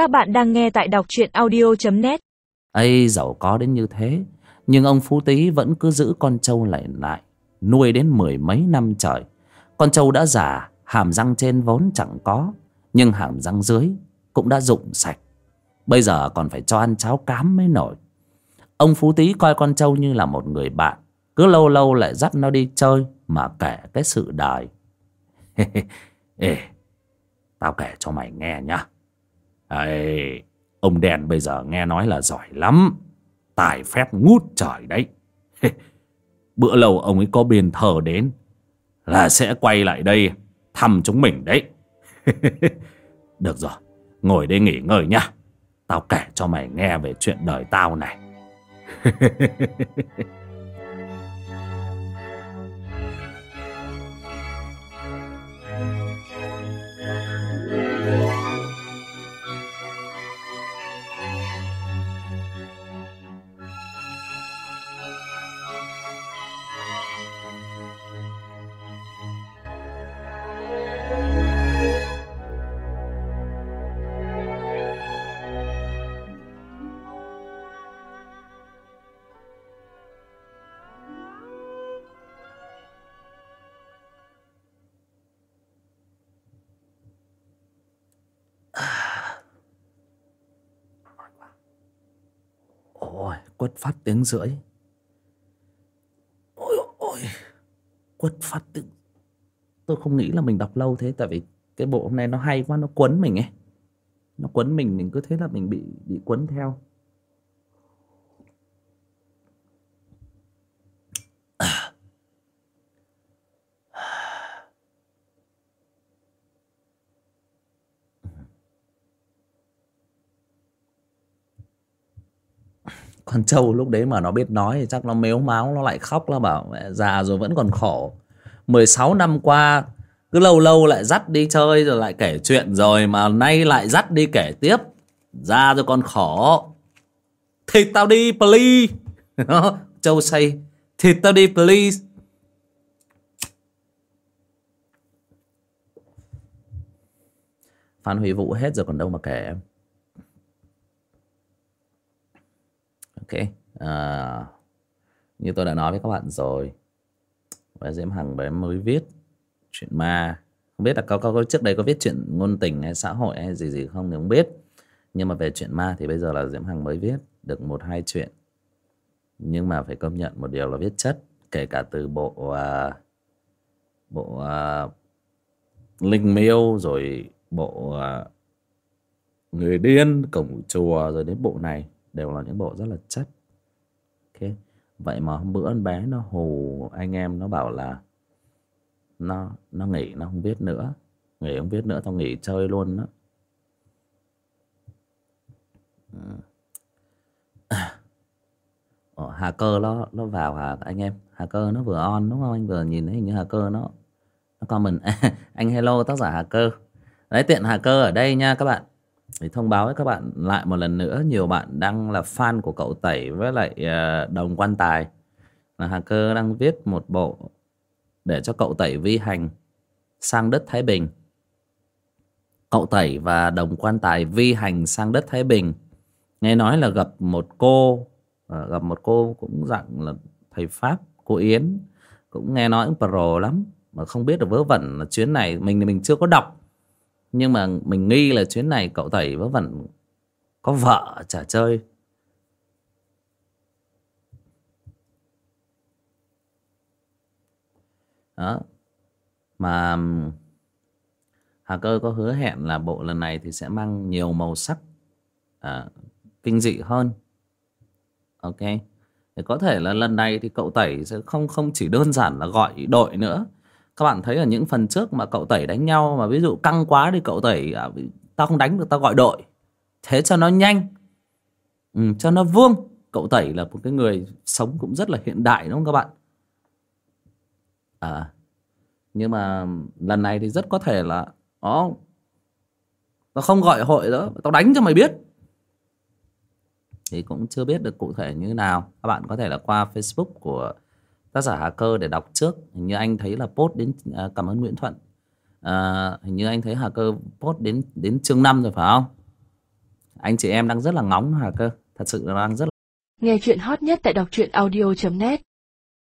Các bạn đang nghe tại đọc truyện audio.net ấy giàu có đến như thế. Nhưng ông phú tý vẫn cứ giữ con trâu lại lại, nuôi đến mười mấy năm trời. Con trâu đã già, hàm răng trên vốn chẳng có, nhưng hàm răng dưới cũng đã rụng sạch. Bây giờ còn phải cho ăn cháo cám mới nổi. Ông phú tý coi con trâu như là một người bạn, cứ lâu lâu lại dắt nó đi chơi mà kể cái sự đời. Ê, tao kể cho mày nghe nhá. Ê, ông đèn bây giờ nghe nói là giỏi lắm. Tài phép ngút trời đấy. Bữa lâu ông ấy có biên thờ đến là sẽ quay lại đây thăm chúng mình đấy. Được rồi ngồi đây nghỉ ngơi nhá. Tao kể cho mày nghe về chuyện đời tao này. ôi, quất phát tiếng rưỡi. Ôi ôi quất phát tiếng. Tôi không nghĩ là mình đọc lâu thế, tại vì cái bộ hôm nay nó hay quá, nó quấn mình ấy. Nó quấn mình mình cứ thế là mình bị bị quấn theo. Con trâu lúc đấy mà nó biết nói thì chắc nó mếu máu, nó lại khóc, nó bảo, mẹ, già rồi vẫn còn khổ. 16 năm qua, cứ lâu lâu lại dắt đi chơi rồi lại kể chuyện rồi mà nay lại dắt đi kể tiếp. Ra rồi còn khổ. Thịt tao đi, please. Châu say. Thịt tao đi, please. Phan huy vũ hết rồi còn đâu mà kể em ok à, như tôi đã nói với các bạn rồi và diễm hằng bé mới viết chuyện ma. Không biết là có, có, có trước đây có viết chuyện ngôn tình hay xã hội hay gì gì không thì không biết. Nhưng mà về chuyện ma thì bây giờ là diễm hằng mới viết được một hai chuyện. Nhưng mà phải công nhận một điều là viết chất kể cả từ bộ uh, bộ uh, linh miêu rồi bộ uh, người điên cổng chùa rồi đến bộ này đều là những bộ rất là chất thế vậy mà hôm bữa con bé nó hù anh em nó bảo là nó nó nghỉ nó không viết nữa. Nghỉ không viết nữa tao nghỉ chơi luôn đó Ồ, ờ. ờ, hà cơ nó nó vào hả anh em hà cơ nó vừa on đúng không? Anh vừa nhìn thấy hình như hà cơ nó nó comment. Anh hello tác giả hà cơ. Đấy tiện hà cơ ở đây nha các bạn thì thông báo với các bạn lại một lần nữa, nhiều bạn đang là fan của cậu tẩy với lại ờ, đồng quan tài. Là hà cơ đang viết một bộ để cho cậu tẩy vi hành sang đất thái bình. Cậu tẩy và đồng quan tài vi hành sang đất thái bình. Nghe nói là gặp một cô ờ, gặp một cô cũng dạng là thầy pháp cô yến. Cũng nghe nói cũng pro lắm, mà không biết được vớ vẩn là chuyến này mình thì mình chưa có đọc nhưng mà mình nghi là chuyến này cậu tẩy vẫn vẫn có vợ trả chơi. Đó. Mà Hà Cơ có hứa hẹn là bộ lần này thì sẽ mang nhiều màu sắc à, kinh dị hơn. Ok. Thì có thể là lần này thì cậu tẩy sẽ không không chỉ đơn giản là gọi đội nữa các bạn thấy ở những phần trước mà cậu tẩy đánh nhau mà ví dụ căng quá đi cậu tẩy à, tao không đánh được tao gọi đội. Thế cho nó nhanh. Ừ, cho nó vuông. Cậu tẩy là một cái người sống cũng rất là hiện đại đúng không các bạn? À nhưng mà lần này thì rất có thể là ó tao không gọi hội nữa tao đánh cho mày biết. Thì cũng chưa biết được cụ thể như nào. Các bạn có thể là qua facebook của tác giả Hà Cơ để đọc trước. Hình như anh thấy là post đến à, cảm ơn Nguyễn Thuận. À, hình như anh thấy Hà Cơ post đến đến chương 5 rồi phải không? Anh chị em đang rất là ngóng hà cơ. Thật sự là đang rất là Nghe chuyện hot nhất tại đọc truyện audio.net